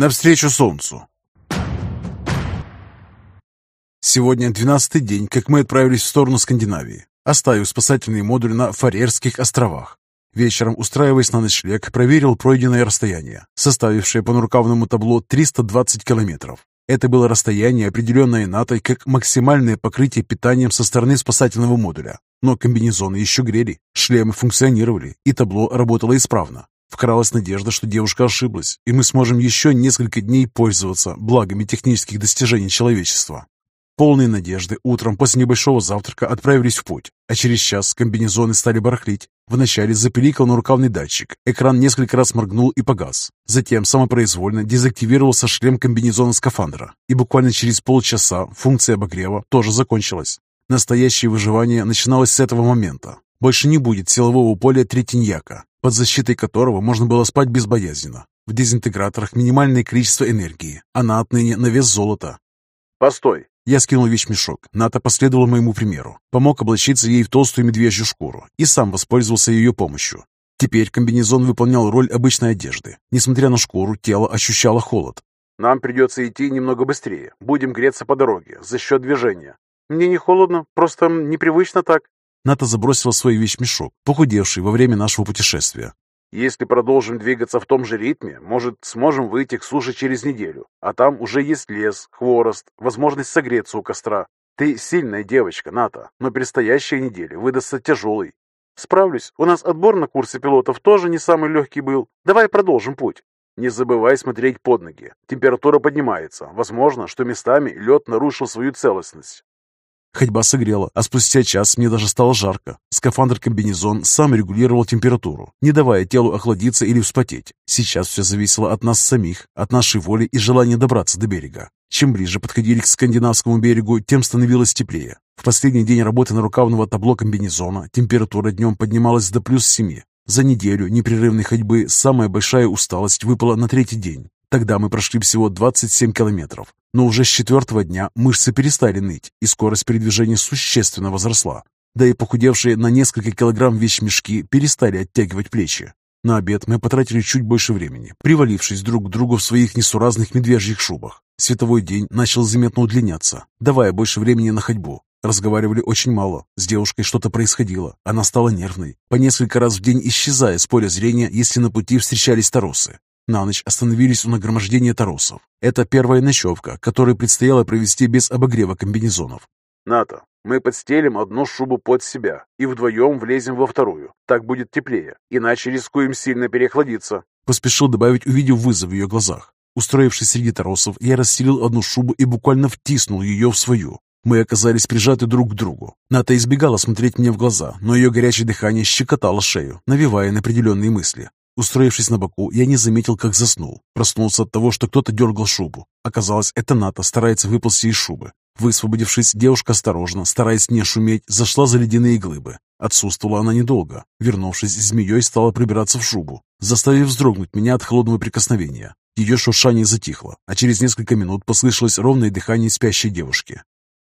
Навстречу солнцу. Сегодня двенадцатый день, как мы отправились в сторону Скандинавии, оставив спасательный модуль на Фарерских островах. Вечером, устраиваясь на ночлег, проверил пройденное расстояние, составившее по нарукавному табло 320 километров. Это было расстояние, определенное НАТО как максимальное покрытие питанием со стороны спасательного модуля. Но комбинезоны еще грели, шлемы функционировали, и табло работало исправно. Вкралась надежда, что девушка ошиблась, и мы сможем еще несколько дней пользоваться благами технических достижений человечества. Полные надежды утром после небольшого завтрака отправились в путь, а через час комбинезоны стали барахлить. Вначале запиликал нарукавный датчик, экран несколько раз моргнул и погас. Затем самопроизвольно дезактивировался шлем комбинезона скафандра, и буквально через полчаса функция обогрева тоже закончилась. Настоящее выживание начиналось с этого момента. Больше не будет силового поля третиньяка, под защитой которого можно было спать безбоязненно. В дезинтеграторах минимальное количество энергии, она отныне на вес золота. «Постой!» Я скинул вещмешок. Ната последовал моему примеру. Помог облачиться ей в толстую медвежью шкуру и сам воспользовался ее помощью. Теперь комбинезон выполнял роль обычной одежды. Несмотря на шкуру, тело ощущало холод. «Нам придется идти немного быстрее. Будем греться по дороге за счет движения». «Мне не холодно, просто непривычно так». Ната забросила свой вещмешок, похудевший во время нашего путешествия. Если продолжим двигаться в том же ритме, может, сможем выйти к суше через неделю. А там уже есть лес, хворост, возможность согреться у костра. Ты сильная девочка, Ната, но предстоящая неделя выдастся тяжелой. Справлюсь. У нас отбор на курсе пилотов тоже не самый легкий был. Давай продолжим путь. Не забывай смотреть под ноги. Температура поднимается. Возможно, что местами лед нарушил свою целостность. Ходьба согрела, а спустя час мне даже стало жарко. Скафандр-комбинезон сам регулировал температуру, не давая телу охладиться или вспотеть. Сейчас все зависело от нас самих, от нашей воли и желания добраться до берега. Чем ближе подходили к скандинавскому берегу, тем становилось теплее. В последний день работы на рукавного табло комбинезона температура днем поднималась до плюс семи. За неделю непрерывной ходьбы самая большая усталость выпала на третий день. Тогда мы прошли всего 27 километров, но уже с четвертого дня мышцы перестали ныть, и скорость передвижения существенно возросла. Да и похудевшие на несколько килограмм вещмешки перестали оттягивать плечи. На обед мы потратили чуть больше времени, привалившись друг к другу в своих несуразных медвежьих шубах. Световой день начал заметно удлиняться, давая больше времени на ходьбу. Разговаривали очень мало. С девушкой что-то происходило. Она стала нервной, по несколько раз в день исчезая с поля зрения, если на пути встречались торосы. На ночь остановились у нагромождения торосов. Это первая ночевка, которую предстояло провести без обогрева комбинезонов. «Ната, мы подстелим одну шубу под себя и вдвоем влезем во вторую. Так будет теплее, иначе рискуем сильно переохладиться». Поспешил добавить, увидев вызов в ее глазах. Устроившись среди торосов, я расстелил одну шубу и буквально втиснул ее в свою. Мы оказались прижаты друг к другу. Ната избегала смотреть мне в глаза, но ее горячее дыхание щекотало шею, навевая на определенные мысли. Устроившись на боку, я не заметил, как заснул. Проснулся от того, что кто-то дергал шубу. Оказалось, это Ната старается выползти из шубы. Высвободившись, девушка осторожно, стараясь не шуметь, зашла за ледяные глыбы. Отсутствовала она недолго. Вернувшись, змеей стала прибираться в шубу, заставив вздрогнуть меня от холодного прикосновения. Ее шуршание затихло, а через несколько минут послышалось ровное дыхание спящей девушки.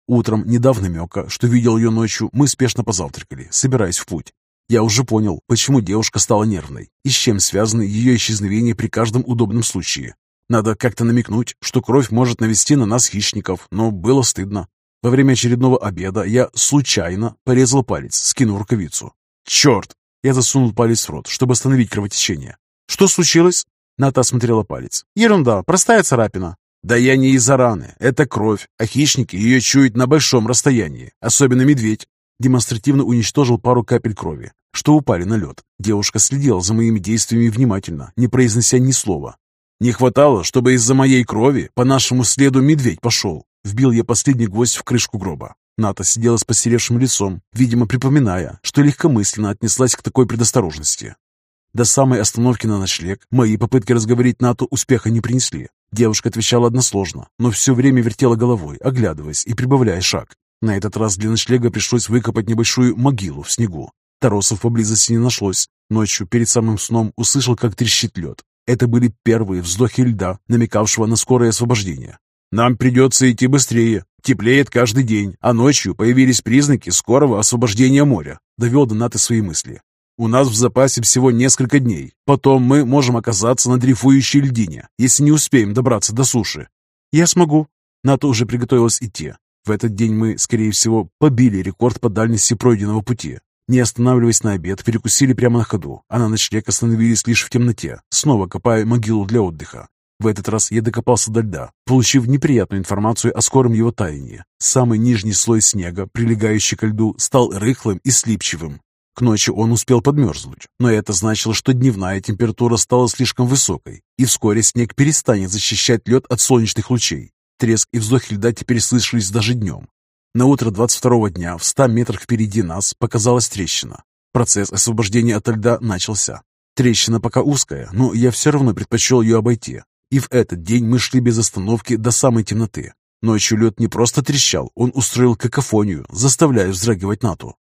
Утром, не дав намека, что видел ее ночью, мы спешно позавтракали, собираясь в путь. Я уже понял, почему девушка стала нервной и с чем связано ее исчезновение при каждом удобном случае. Надо как-то намекнуть, что кровь может навести на нас хищников, но было стыдно. Во время очередного обеда я случайно порезал палец, скинув рукавицу. «Черт!» Я засунул палец в рот, чтобы остановить кровотечение. «Что случилось?» Ната осмотрела палец. «Ерунда, простая царапина». «Да я не из-за раны. Это кровь, а хищники ее чуют на большом расстоянии, особенно медведь демонстративно уничтожил пару капель крови, что упали на лед. Девушка следила за моими действиями внимательно, не произнося ни слова. «Не хватало, чтобы из-за моей крови по нашему следу медведь пошел!» Вбил я последний гвоздь в крышку гроба. Ната сидела с посеревшим лицом, видимо, припоминая, что легкомысленно отнеслась к такой предосторожности. До самой остановки на ночлег мои попытки разговорить Нату успеха не принесли. Девушка отвечала односложно, но все время вертела головой, оглядываясь и прибавляя шаг. На этот раз для ночлега пришлось выкопать небольшую могилу в снегу. Торосов поблизости не нашлось. Ночью, перед самым сном, услышал, как трещит лед. Это были первые вздохи льда, намекавшего на скорое освобождение. «Нам придется идти быстрее. Теплеет каждый день, а ночью появились признаки скорого освобождения моря», — довел до Наты свои мысли. У нас в запасе всего несколько дней. Потом мы можем оказаться на дрейфующей льдине, если не успеем добраться до суши. Я смогу. НАТО уже приготовилась идти. В этот день мы, скорее всего, побили рекорд по дальности пройденного пути. Не останавливаясь на обед, перекусили прямо на ходу, а на ночлег остановились лишь в темноте, снова копая могилу для отдыха. В этот раз я докопался до льда, получив неприятную информацию о скором его таянии. Самый нижний слой снега, прилегающий к льду, стал рыхлым и слипчивым. К ночи он успел подмерзнуть, но это значило, что дневная температура стала слишком высокой, и вскоре снег перестанет защищать лед от солнечных лучей. Треск и вздохи льда теперь слышались даже днем. На утро 22 дня в 100 метрах впереди нас показалась трещина. Процесс освобождения от льда начался. Трещина пока узкая, но я все равно предпочел ее обойти, и в этот день мы шли без остановки до самой темноты. Ночью лед не просто трещал, он устроил какофонию, заставляя вздрагивать Нату.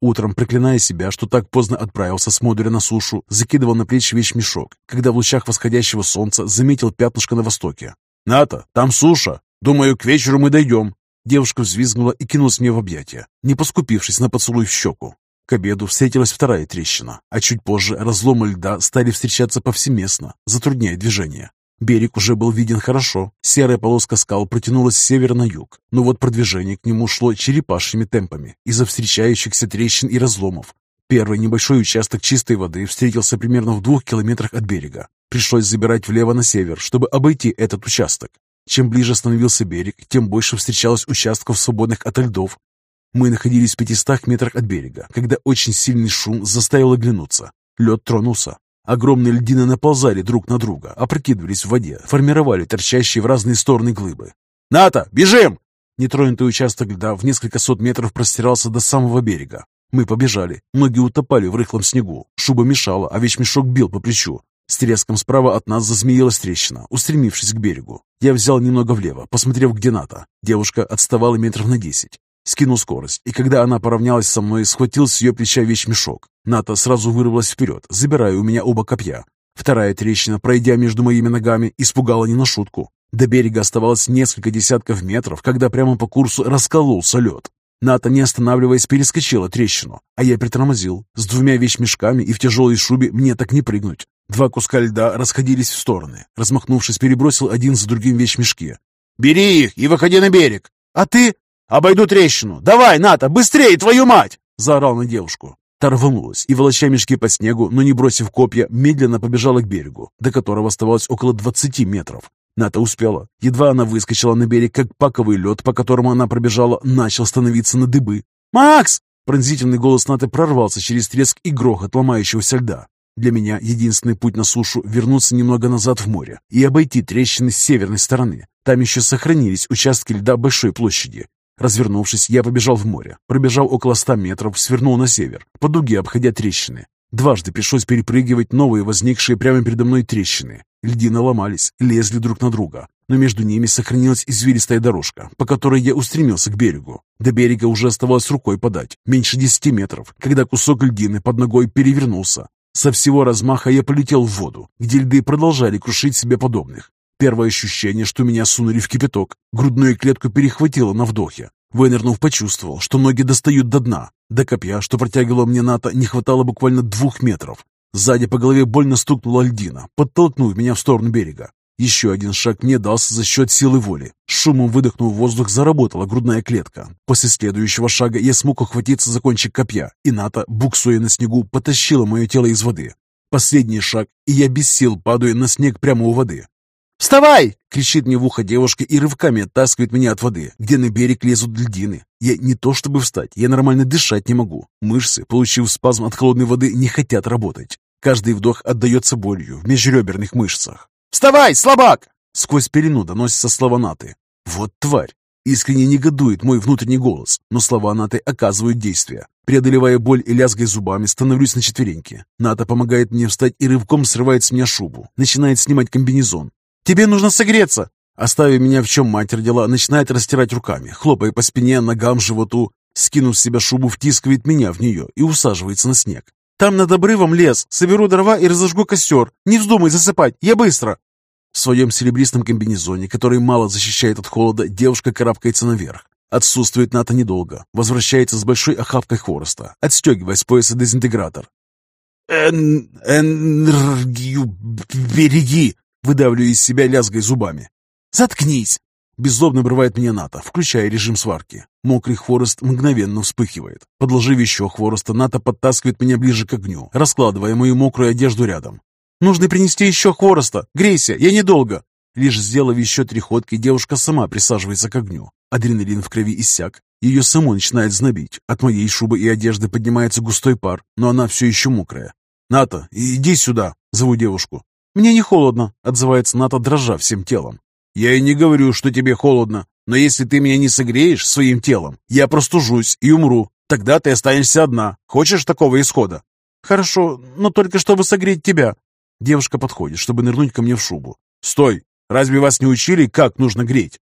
Утром, проклиная себя, что так поздно отправился с модуля на сушу, закидывал на плечи вещмешок, когда в лучах восходящего солнца заметил пятнышко на востоке. «Ната, там суша! Думаю, к вечеру мы дойдем!» Девушка взвизгнула и кинулась мне в объятия, не поскупившись на поцелуй в щеку. К обеду встретилась вторая трещина, а чуть позже разломы льда стали встречаться повсеместно, затрудняя движение. Берег уже был виден хорошо. Серая полоска скал протянулась с севера на юг, но вот продвижение к нему шло черепашьими темпами из-за встречающихся трещин и разломов. Первый небольшой участок чистой воды встретился примерно в двух километрах от берега. Пришлось забирать влево на север, чтобы обойти этот участок. Чем ближе становился берег, тем больше встречалось участков, свободных от льдов. Мы находились в 500 метрах от берега, когда очень сильный шум заставил оглянуться. Лед тронулся. Огромные льдины наползали друг на друга, опрокидывались в воде, формировали торчащие в разные стороны глыбы. «Ната, бежим!» Нетронутый участок льда в несколько сот метров простирался до самого берега. Мы побежали. Ноги утопали в рыхлом снегу. Шуба мешала, а вещмешок бил по плечу. С треском справа от нас зазмеилась трещина, устремившись к берегу. Я взял немного влево, посмотрев, где Ната. Девушка отставала метров на десять. Скинул скорость, и когда она поравнялась со мной, схватил с ее плеча вещмешок. Ната сразу вырвалась вперед, забирая у меня оба копья. Вторая трещина, пройдя между моими ногами, испугала не на шутку. До берега оставалось несколько десятков метров, когда прямо по курсу раскололся лед. Ната, не останавливаясь, перескочила трещину, а я притормозил. С двумя вещмешками и в тяжелой шубе мне так не прыгнуть. Два куска льда расходились в стороны. Размахнувшись, перебросил один за другим вещмешки. «Бери их и выходи на берег!» «А ты?» «Обойду трещину! Давай, Ната, быстрее, твою мать!» Заорал на девушку. Та рванулась и, волоча мешки по снегу, но не бросив копья, медленно побежала к берегу, до которого оставалось около двадцати метров. Ната успела. Едва она выскочила на берег, как паковый лед, по которому она пробежала, начал становиться на дыбы. «Макс!» Пронзительный голос Наты прорвался через треск и грохот ломающегося льда. Для меня единственный путь на сушу — вернуться немного назад в море и обойти трещины с северной стороны. Там еще сохранились участки льда большой площади, Развернувшись, я побежал в море. Пробежал около ста метров, свернул на север, по дуге обходя трещины. Дважды пришлось перепрыгивать новые возникшие прямо передо мной трещины. Льдины ломались, лезли друг на друга, но между ними сохранилась извилистая дорожка, по которой я устремился к берегу. До берега уже оставалось рукой подать, меньше десяти метров, когда кусок льдины под ногой перевернулся. Со всего размаха я полетел в воду, где льды продолжали крушить себе подобных. Первое ощущение, что меня сунули в кипяток. Грудную клетку перехватило на вдохе. Вынырнув, почувствовал, что ноги достают до дна. До копья, что протягивало мне НАТО, не хватало буквально двух метров. Сзади по голове больно стукнула льдина, подтолкнув меня в сторону берега. Еще один шаг мне дался за счет силы воли. Шумом выдохнув воздух, заработала грудная клетка. После следующего шага я смог ухватиться за кончик копья, и НАТО, буксуя на снегу, потащила мое тело из воды. Последний шаг, и я без сил падаю на снег прямо у воды. «Вставай!» — кричит мне в ухо девушка и рывками оттаскивает меня от воды, где на берег лезут льдины. Я не то чтобы встать, я нормально дышать не могу. Мышцы, получив спазм от холодной воды, не хотят работать. Каждый вдох отдается болью в межреберных мышцах. «Вставай, слабак!» Сквозь пелену доносятся слова Наты. «Вот тварь!» Искренне негодует мой внутренний голос, но слова Наты оказывают действие. Преодолевая боль и лязгая зубами, становлюсь на четвереньки. Ната помогает мне встать и рывком срывает с меня шубу. Начинает снимать комбинезон. Тебе нужно согреться!» Оставив меня в чем мать родила, начинает растирать руками, хлопая по спине, ногам, животу. Скинув с себя шубу, втискивает меня в нее и усаживается на снег. «Там над обрывом лес. Соберу дрова и разожгу костер. Не вздумай засыпать, я быстро!» В своем серебристом комбинезоне, который мало защищает от холода, девушка карабкается наверх. Отсутствует НАТО недолго. Возвращается с большой охапкой хвороста, отстегивая с пояса дезинтегратор. эн энергию береги!» Выдавливаю из себя, лязгой зубами. «Заткнись!» Беззлобно обрывает меня Ната, включая режим сварки. Мокрый хворост мгновенно вспыхивает. Подложив еще хвороста, Ната подтаскивает меня ближе к огню, раскладывая мою мокрую одежду рядом. «Нужно принести еще хвороста! Грейся, я недолго!» Лишь сделав еще три ходки, девушка сама присаживается к огню. Адреналин в крови иссяк. Ее само начинает знобить. От моей шубы и одежды поднимается густой пар, но она все еще мокрая. «Ната, иди сюда!» — зову девушку. «Мне не холодно», — отзывается Ната, дрожа всем телом. «Я и не говорю, что тебе холодно, но если ты меня не согреешь своим телом, я простужусь и умру. Тогда ты останешься одна. Хочешь такого исхода?» «Хорошо, но только чтобы согреть тебя». Девушка подходит, чтобы нырнуть ко мне в шубу. «Стой! Разве вас не учили, как нужно греть?»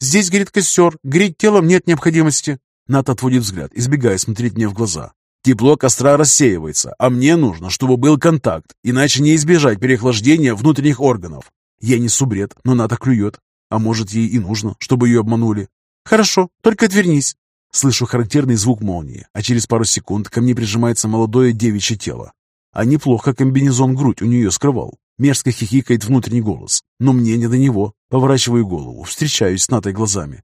«Здесь горит костер. Греть телом нет необходимости». Ната отводит взгляд, избегая смотреть мне в глаза. Тепло костра рассеивается, а мне нужно, чтобы был контакт, иначе не избежать переохлаждения внутренних органов. Я несу бред, но Ната клюет. А может, ей и нужно, чтобы ее обманули. Хорошо, только отвернись. Слышу характерный звук молнии, а через пару секунд ко мне прижимается молодое девичье тело. А неплохо комбинезон грудь у нее скрывал. Мерзко хихикает внутренний голос, но мне не до него. Поворачиваю голову, встречаюсь с Натой глазами.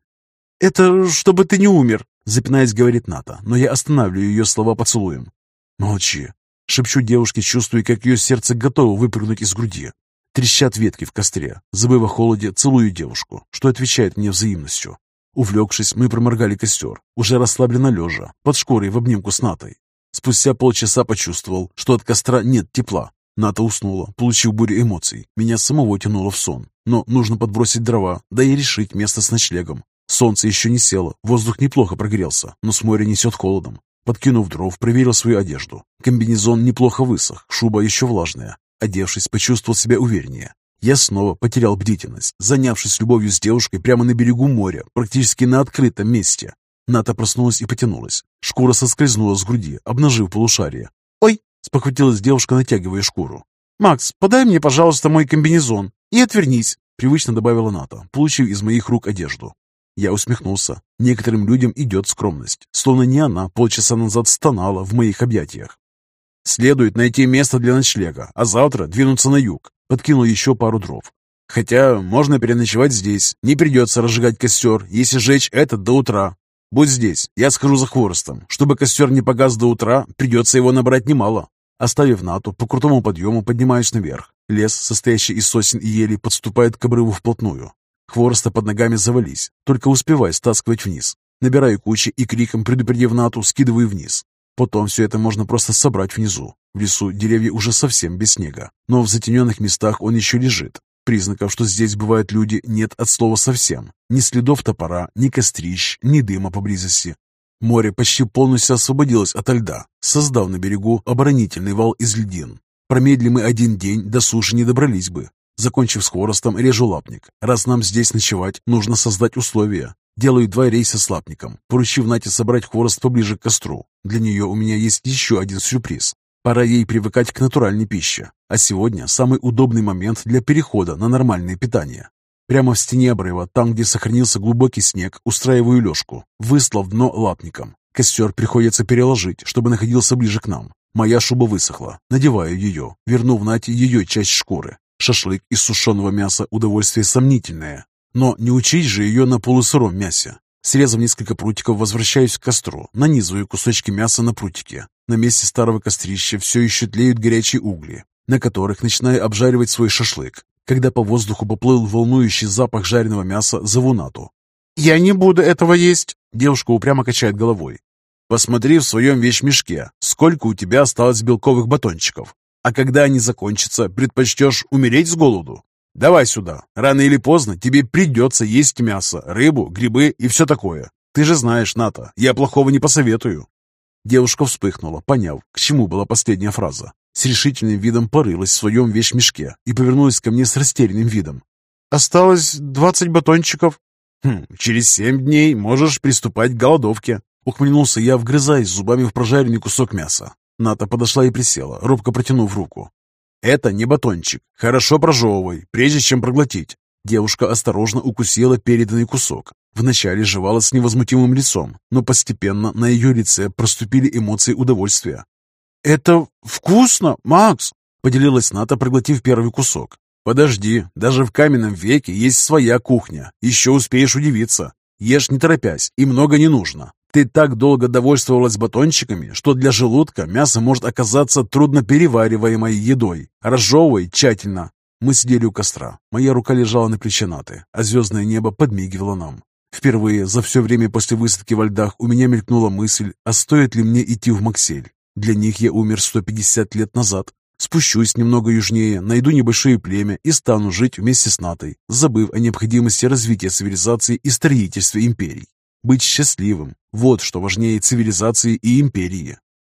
«Это чтобы ты не умер», Запинаясь, говорит Ната, но я останавливаю ее слова поцелуем. «Молчи!» Шепчу девушке, чувствуя, как ее сердце готово выпрыгнуть из груди. Трещат ветки в костре. Забыв о холоде, целую девушку, что отвечает мне взаимностью. Увлекшись, мы проморгали костер, уже расслабленно лежа, под шкурой в обнимку с Натой. Спустя полчаса почувствовал, что от костра нет тепла. Ната уснула, получив бурю эмоций. Меня самого тянуло в сон. Но нужно подбросить дрова, да и решить место с ночлегом. Солнце еще не село, воздух неплохо прогрелся, но с моря несет холодом. Подкинув дров, проверил свою одежду. Комбинезон неплохо высох, шуба еще влажная. Одевшись, почувствовал себя увереннее. Я снова потерял бдительность, занявшись любовью с девушкой прямо на берегу моря, практически на открытом месте. Ната проснулась и потянулась. Шкура соскользнула с груди, обнажив полушарие. «Ой!» — спохватилась девушка, натягивая шкуру. «Макс, подай мне, пожалуйста, мой комбинезон и отвернись!» — привычно добавила Ната, получив из моих рук одежду. Я усмехнулся. Некоторым людям идет скромность, словно не она полчаса назад стонала в моих объятиях. Следует найти место для ночлега, а завтра двинуться на юг. Подкинул еще пару дров. Хотя можно переночевать здесь. Не придется разжигать костер, если жечь этот до утра. Будь здесь, я схожу за хворостом. Чтобы костер не погас до утра, придется его набрать немало. Оставив Нату, по крутому подъему поднимаюсь наверх. Лес, состоящий из сосен и ели, подступает к обрыву вплотную. Хвороста под ногами завались, только успевай стаскивать вниз. Набираю кучи и криком, предупредив Нату, скидываю вниз. Потом все это можно просто собрать внизу. В лесу деревья уже совсем без снега, но в затененных местах он еще лежит. Признаков, что здесь бывают люди, нет от слова совсем. Ни следов топора, ни кострищ, ни дыма поблизости. Море почти полностью освободилось от льда, создав на берегу оборонительный вал из льдин. Промедли мы один день, до суши не добрались бы. Закончив с хворостом, режу лапник. Раз нам здесь ночевать, нужно создать условия. Делаю два рейса с лапником, поручив Нате собрать хворост поближе к костру. Для нее у меня есть еще один сюрприз. Пора ей привыкать к натуральной пище. А сегодня самый удобный момент для перехода на нормальное питание. Прямо в стене обрыва, там, где сохранился глубокий снег, устраиваю лёжку, выслав дно лапником. Костер приходится переложить, чтобы находился ближе к нам. Моя шуба высохла. Надеваю ее, вернув Нате ее часть шкуры. Шашлык из сушеного мяса – удовольствие сомнительное. Но не учить же ее на полусыром мясе. Срезав несколько прутиков, возвращаюсь к костру, нанизываю кусочки мяса на прутики. На месте старого кострища все еще тлеют горячие угли, на которых начинаю обжаривать свой шашлык. Когда по воздуху поплыл волнующий запах жареного мяса, зову Нату. «Я не буду этого есть!» Девушка упрямо качает головой. «Посмотри в своем вещмешке, сколько у тебя осталось белковых батончиков. А когда они закончатся, предпочтешь умереть с голоду? Давай сюда. Рано или поздно тебе придется есть мясо, рыбу, грибы и все такое. Ты же знаешь, Ната, я плохого не посоветую». Девушка вспыхнула, поняв, к чему была последняя фраза. С решительным видом порылась в своем вещмешке и повернулась ко мне с растерянным видом. «Осталось двадцать батончиков». «Хм, через семь дней можешь приступать к голодовке», — ухмыльнулся я, вгрызаясь зубами в прожаренный кусок мяса. Ната подошла и присела, робко протянув руку. «Это не батончик. Хорошо прожевывай, прежде чем проглотить». Девушка осторожно укусила переданный кусок. Вначале жевала с невозмутимым лицом, но постепенно на ее лице проступили эмоции удовольствия. «Это вкусно, Макс!» — поделилась Ната, проглотив первый кусок. «Подожди, даже в каменном веке есть своя кухня. Еще успеешь удивиться. Ешь не торопясь, и много не нужно. Ты так долго довольствовалась батончиками, что для желудка мясо может оказаться трудноперевариваемой едой. Разжевывай тщательно. Мы сидели у костра. Моя рука лежала на плече Наты, а звездное небо подмигивало нам. Впервые за все время после высадки во льдах у меня мелькнула мысль, а стоит ли мне идти в Максель? Для них я умер 150 лет назад. Спущусь немного южнее, найду небольшое племя и стану жить вместе с Натой, забыв о необходимости развития цивилизации и строительства империй. Быть счастливым – вот что важнее цивилизации и империи.